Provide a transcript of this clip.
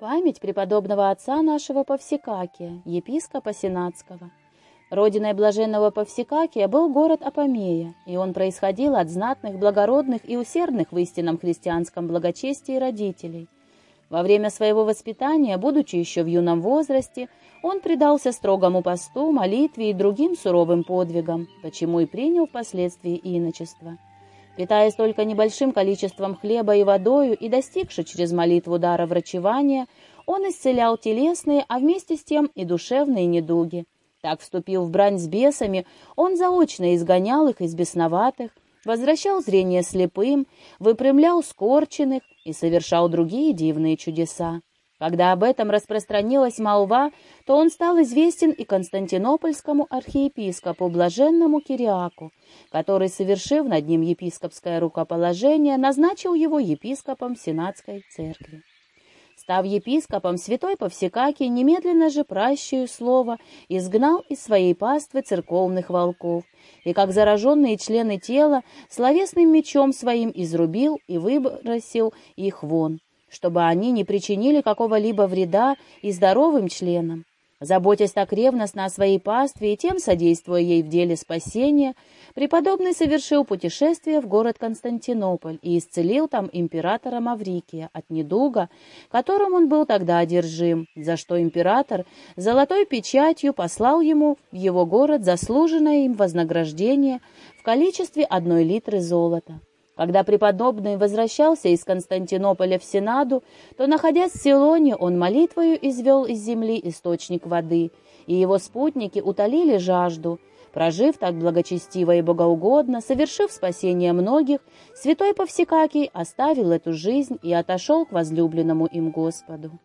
Память преподобного отца нашего Павсикакия, епископа Сенатского. Родиной блаженного Павсикакия был город Апамея, и он происходил от знатных, благородных и усердных в истинном христианском благочестии родителей. Во время своего воспитания, будучи еще в юном возрасте, он предался строгому посту, молитве и другим суровым подвигам, почему и принял впоследствии иночество. Питаясь только небольшим количеством хлеба и водою и достигши через молитву дара врачевания, он исцелял телесные, а вместе с тем и душевные недуги. Так, вступил в брань с бесами, он заочно изгонял их из бесноватых, возвращал зрение слепым, выпрямлял скорченных и совершал другие дивные чудеса. Когда об этом распространилась молва, то он стал известен и константинопольскому архиепископу Блаженному Кириаку, который, совершив над ним епископское рукоположение, назначил его епископом Сенатской церкви. Став епископом, святой Повсекакий немедленно же пращую слово изгнал из своей паствы церковных волков, и, как зараженные члены тела, словесным мечом своим изрубил и выбросил их вон чтобы они не причинили какого-либо вреда и здоровым членам. Заботясь так ревностно о своей пастве и тем содействуя ей в деле спасения, преподобный совершил путешествие в город Константинополь и исцелил там императора Маврикия от недуга, которым он был тогда одержим, за что император золотой печатью послал ему в его город заслуженное им вознаграждение в количестве одной литры золота. Когда преподобный возвращался из Константинополя в Сенаду, то, находясь в Силоне, он молитвою извел из земли источник воды, и его спутники утолили жажду. Прожив так благочестиво и богоугодно, совершив спасение многих, святой Повсекакий оставил эту жизнь и отошел к возлюбленному им Господу.